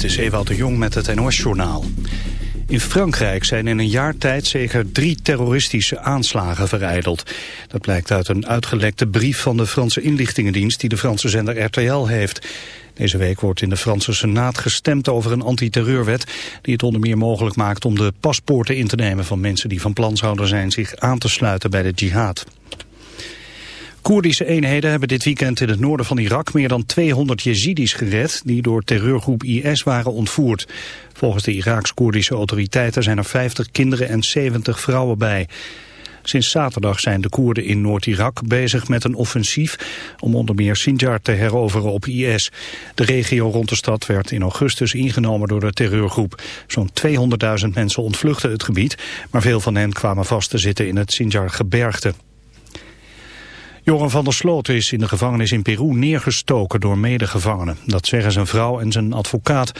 dit is Ewout de Jong met het NOS-journaal. In Frankrijk zijn in een jaar tijd zeker drie terroristische aanslagen vereideld. Dat blijkt uit een uitgelekte brief van de Franse inlichtingendienst die de Franse zender RTL heeft. Deze week wordt in de Franse Senaat gestemd over een antiterreurwet... die het onder meer mogelijk maakt om de paspoorten in te nemen van mensen die van plan zouden zijn zich aan te sluiten bij de jihad. Koerdische eenheden hebben dit weekend in het noorden van Irak meer dan 200 Jezidis gered die door terreurgroep IS waren ontvoerd. Volgens de Iraaks-Koerdische autoriteiten zijn er 50 kinderen en 70 vrouwen bij. Sinds zaterdag zijn de Koerden in Noord-Irak bezig met een offensief om onder meer Sinjar te heroveren op IS. De regio rond de stad werd in augustus ingenomen door de terreurgroep. Zo'n 200.000 mensen ontvluchten het gebied, maar veel van hen kwamen vast te zitten in het Sinjar-gebergte. Joran van der Sloot is in de gevangenis in Peru neergestoken door medegevangenen. Dat zeggen zijn vrouw en zijn advocaat.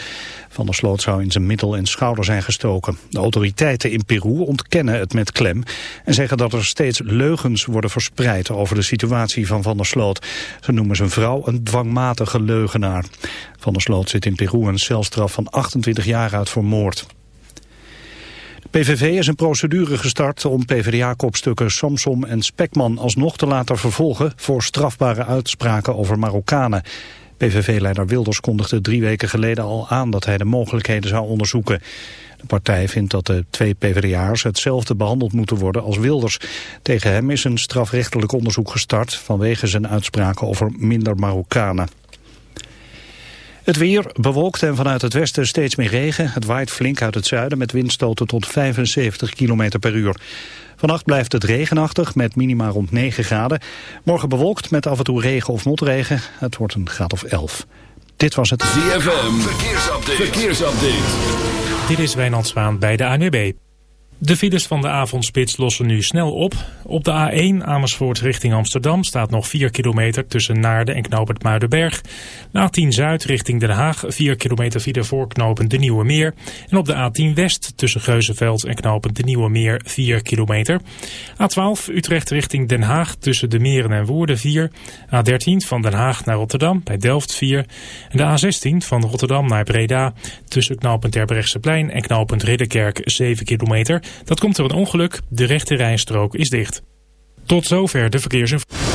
Van der Sloot zou in zijn middel en schouder zijn gestoken. De autoriteiten in Peru ontkennen het met klem... en zeggen dat er steeds leugens worden verspreid over de situatie van Van der Sloot. Ze noemen zijn vrouw een dwangmatige leugenaar. Van der Sloot zit in Peru een celstraf van 28 jaar uit voor moord. PVV is een procedure gestart om PvdA-kopstukken Samsom en Spekman alsnog te laten vervolgen voor strafbare uitspraken over Marokkanen. PVV-leider Wilders kondigde drie weken geleden al aan dat hij de mogelijkheden zou onderzoeken. De partij vindt dat de twee PvdA'ers hetzelfde behandeld moeten worden als Wilders. Tegen hem is een strafrechtelijk onderzoek gestart vanwege zijn uitspraken over minder Marokkanen. Het weer bewolkt en vanuit het westen steeds meer regen. Het waait flink uit het zuiden met windstoten tot 75 km per uur. Vannacht blijft het regenachtig met minima rond 9 graden. Morgen bewolkt met af en toe regen of motregen. Het wordt een graad of 11. Dit was het ZFM. Verkeersupdate. Verkeersupdate. Dit is Wijnand Zwaan bij de ANWB. De files van de avondspits lossen nu snel op. Op de A1 Amersfoort richting Amsterdam staat nog 4 kilometer tussen Naarden en Knoopend Muidenberg. De A10 Zuid richting Den Haag 4 kilometer via voorknopend De Nieuwe Meer. En op de A10 West tussen Geuzenveld en Knopend De Nieuwe Meer 4 kilometer. A12 Utrecht richting Den Haag tussen De Meren en Woerden 4. A13 van Den Haag naar Rotterdam bij Delft 4. En de A16 van Rotterdam naar Breda tussen Knopend Terbrechtseplein en Knopend Ridderkerk 7 kilometer. Dat komt door een ongeluk. De rechte rijstrook is dicht. Tot zover de verkeersinformatie.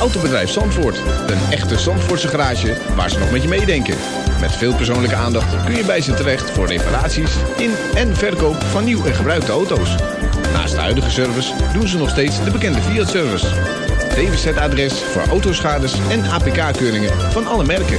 Autobedrijf Zandvoort. Een echte Zandvoortse garage waar ze nog met je meedenken. Met veel persoonlijke aandacht kun je bij ze terecht voor reparaties in en verkoop van nieuw en gebruikte auto's. Naast de huidige service doen ze nog steeds de bekende Fiat-service. DWZ-adres voor autoschades en APK-keuringen van alle merken.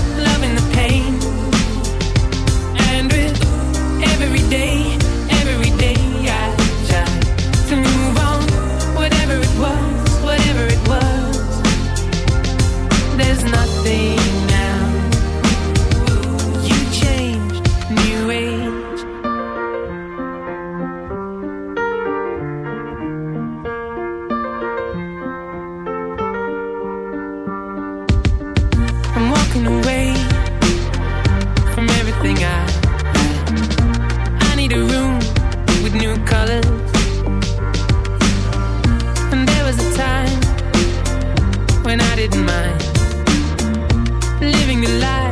living the life.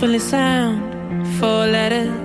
simplest sound, four letters.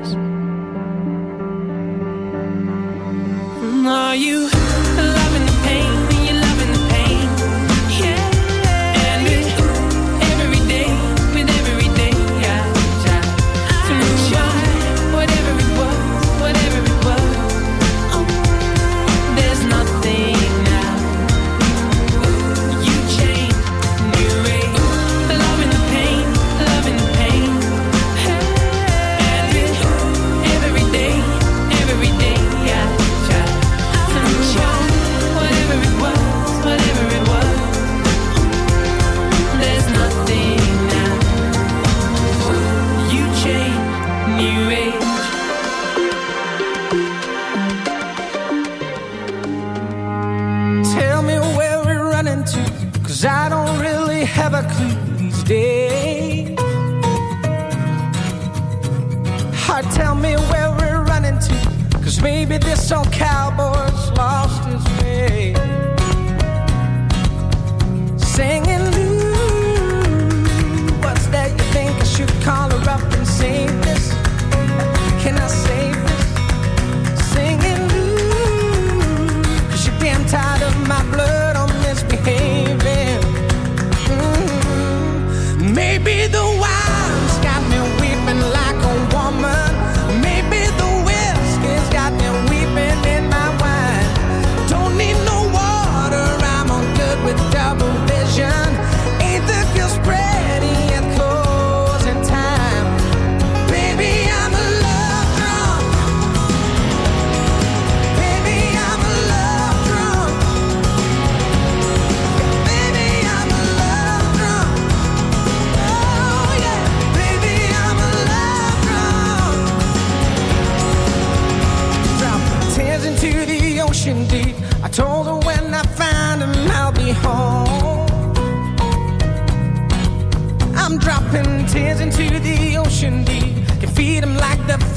Maybe this old cowboy's lost his way. Singing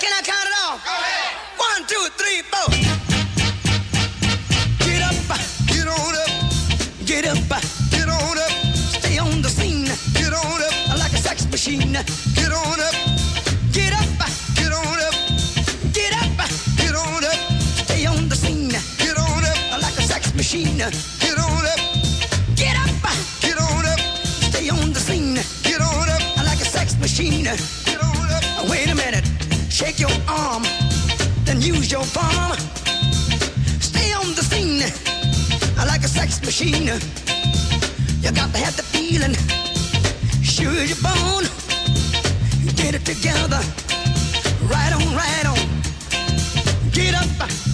Can I count it off? Go ahead. One, two, three, four. Get up, get on up, get up, get on up. Stay on the scene, get on up like a sex machine. Get on up, get up, get on up, get up, get on up. Stay on the scene, get on up like a sex machine. Get on up, get up, get on up. Stay on the scene, get on up like a sex machine. Get on up. Wait a minute. Take your arm, then use your palm. Stay on the scene like a sex machine. You got to have the feeling, sure your bone. Get it together, right on, right on. Get up.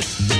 Yes.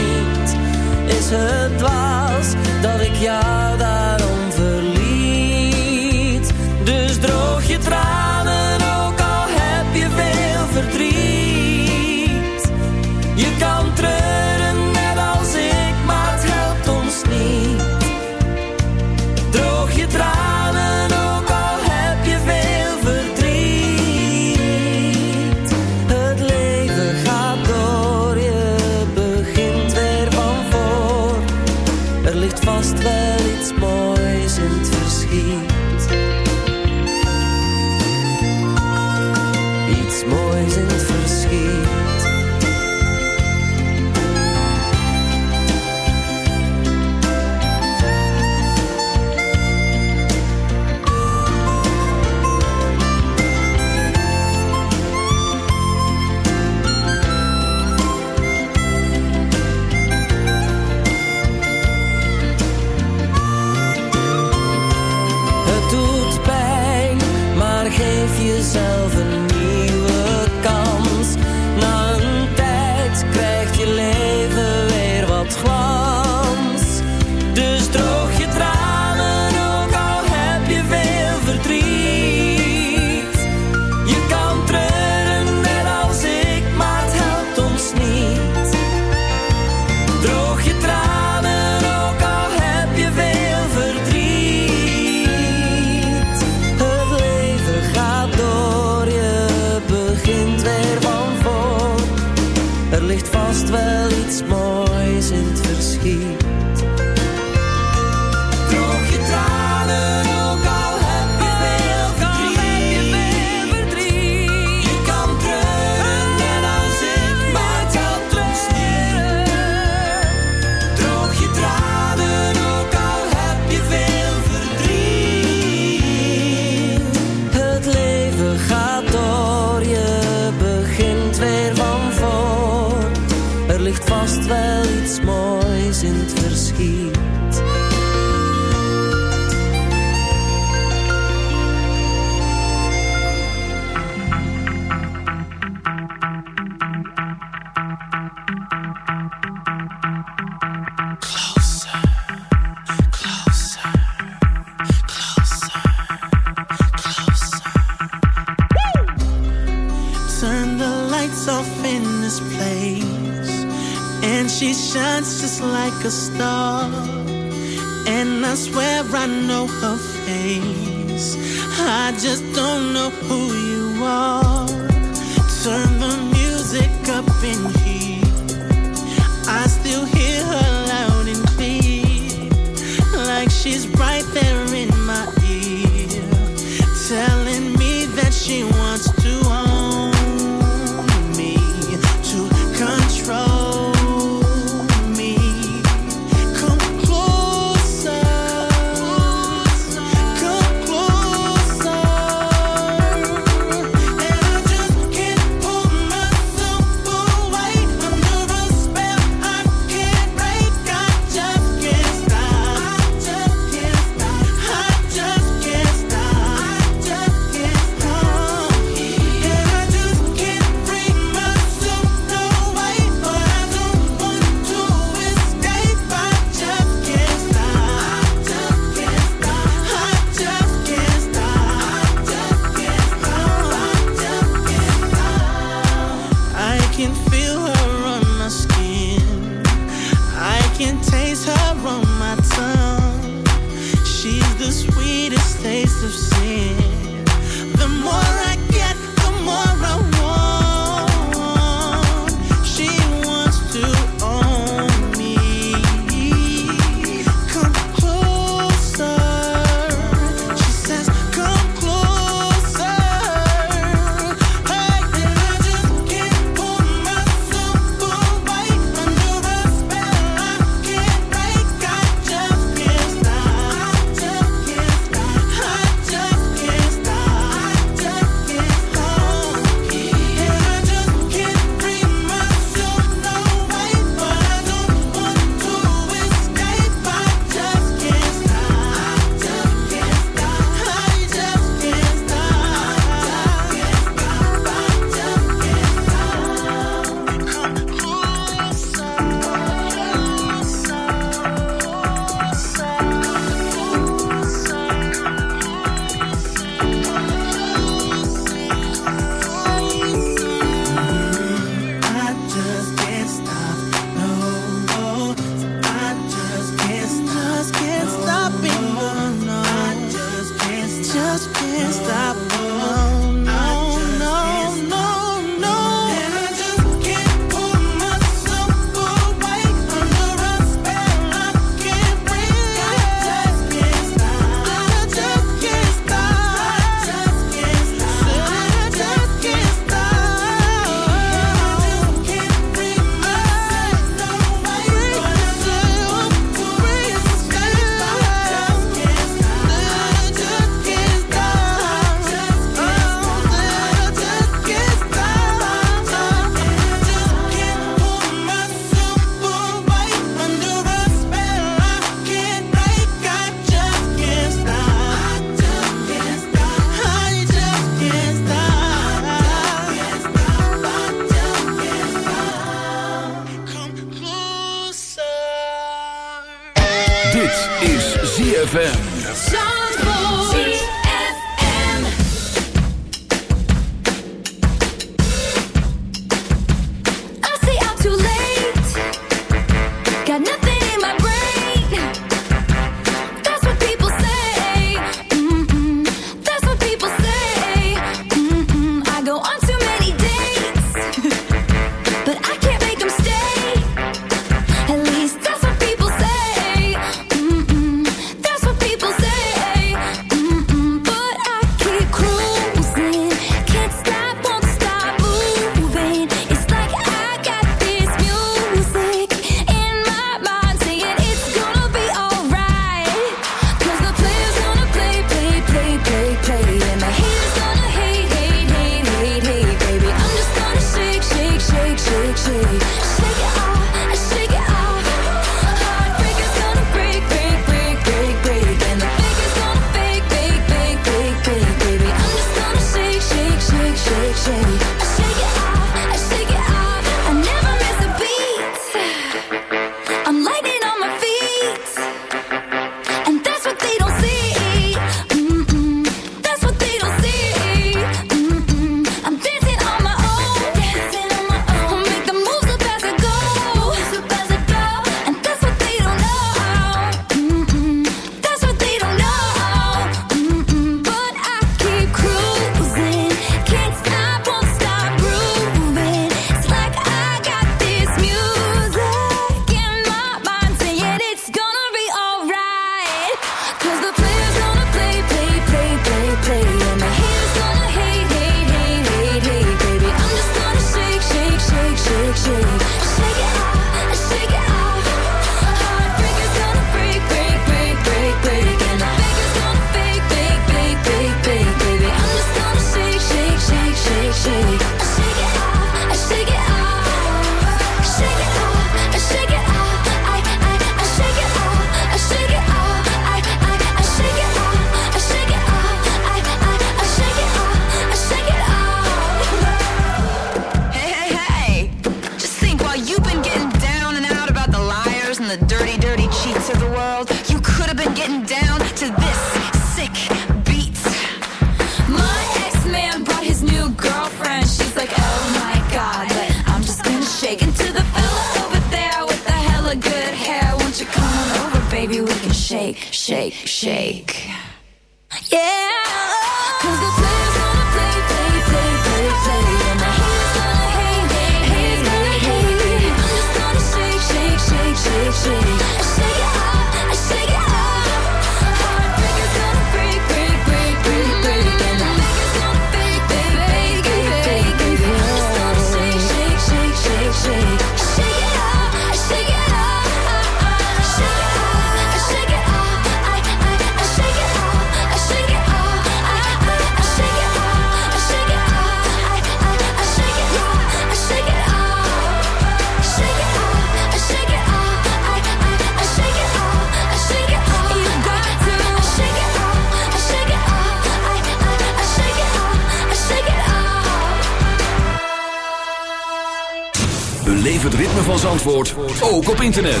Zandvoort ook op internet.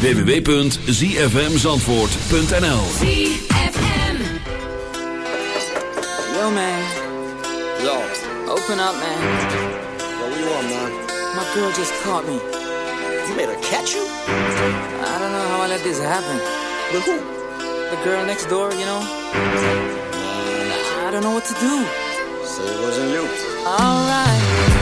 www.zfmzandvoort.nl Yo, man. Yo. Open up, man. Yo, what you want, man? My girl just caught me. You made her catch you? I don't know how I let this happen. With who? The girl next door, you know? I don't know what to do. So it wasn't you. Alright.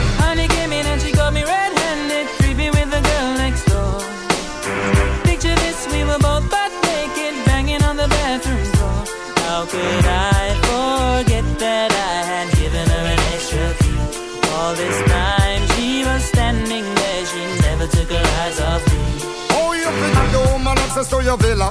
Could I forget that I had given her an extra key? All this time she was standing there, she never took her eyes off me. Oh, you think the woman access to your villa?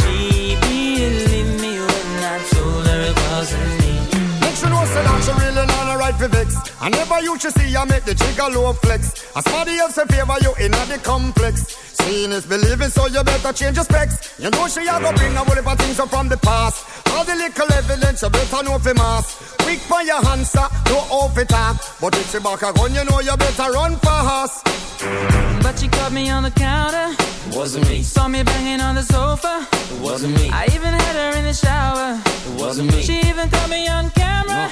she really not a right for vex. I never used to see you make the trigger low flex. As somebody else in favor you in the complex. Seeing is believing, so you better change your specs. You know she a go bring a whole heap of things up from the past. All the little evidence you better know for mass. Quick for your answer, no off it up. But if she back a gun, you know you better run fast. But she caught me on the counter. Wasn't me. Saw me banging on the sofa. Wasn't me. I even had her in the shower. Wasn't me. She even caught me on camera.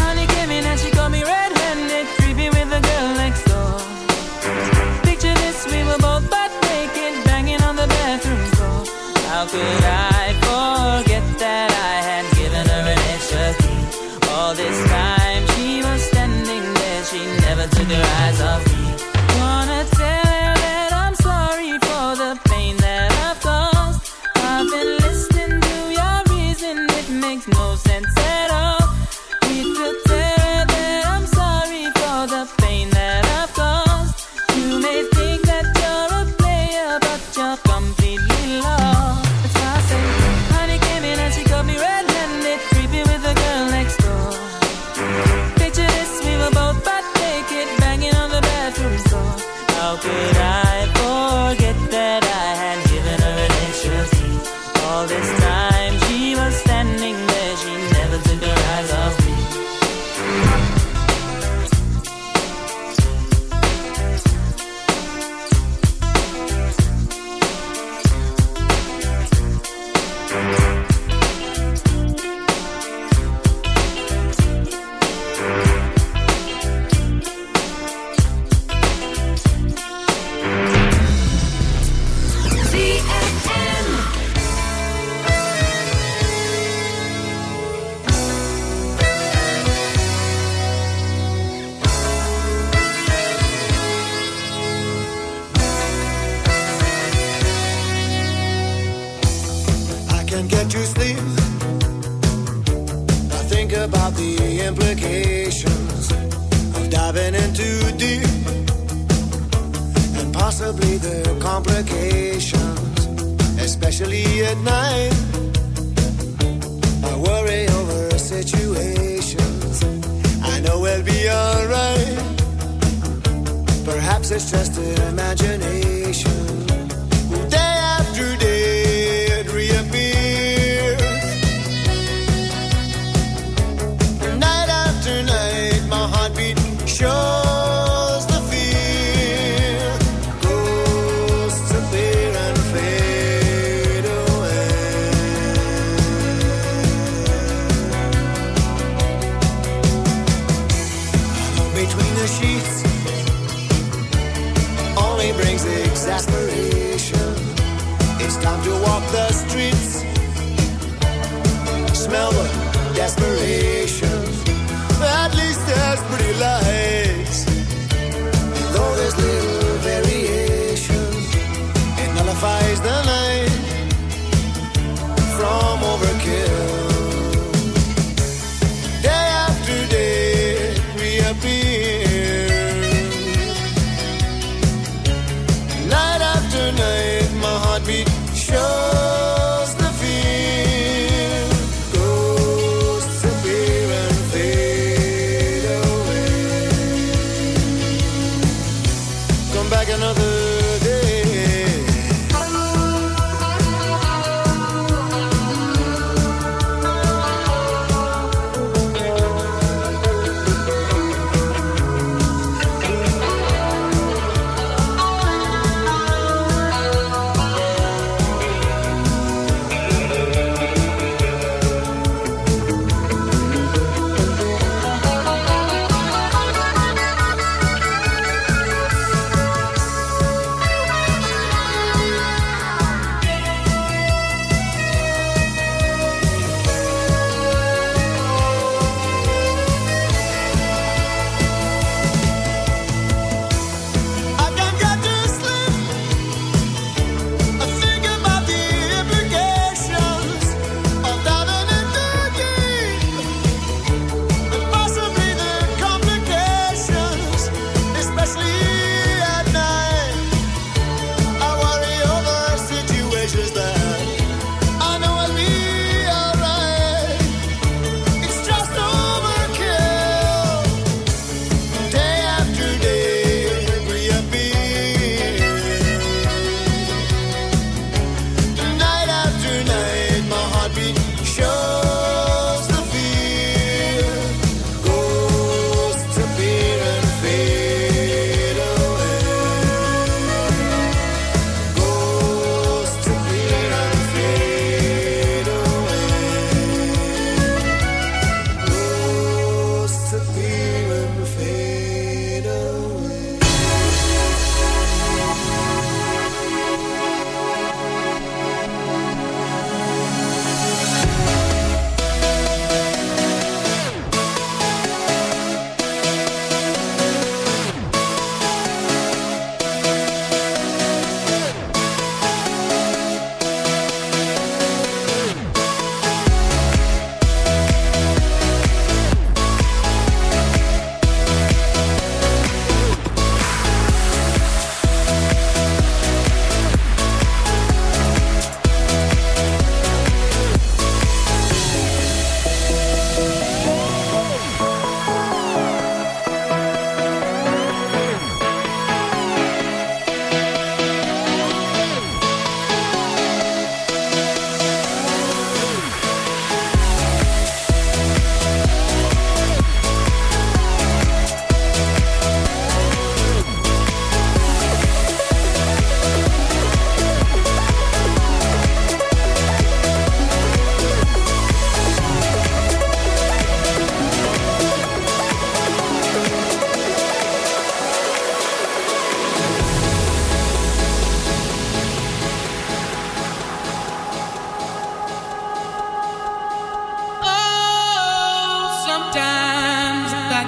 get out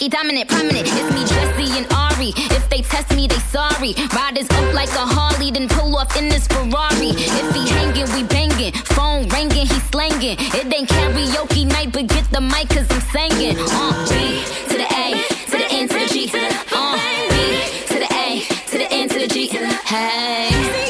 Nicki dominant, prominent. It's me, Jesse and Ari. If they test me, they sorry. Riders up like a Harley. Then pull off in this Ferrari. If he hanging, we banging. Phone ringing, he slanging. It ain't karaoke night, but get the mic cause I'm singing. Uh, B to the A, to the N to the G. Uh, B to the A, to the N to the G. Hey.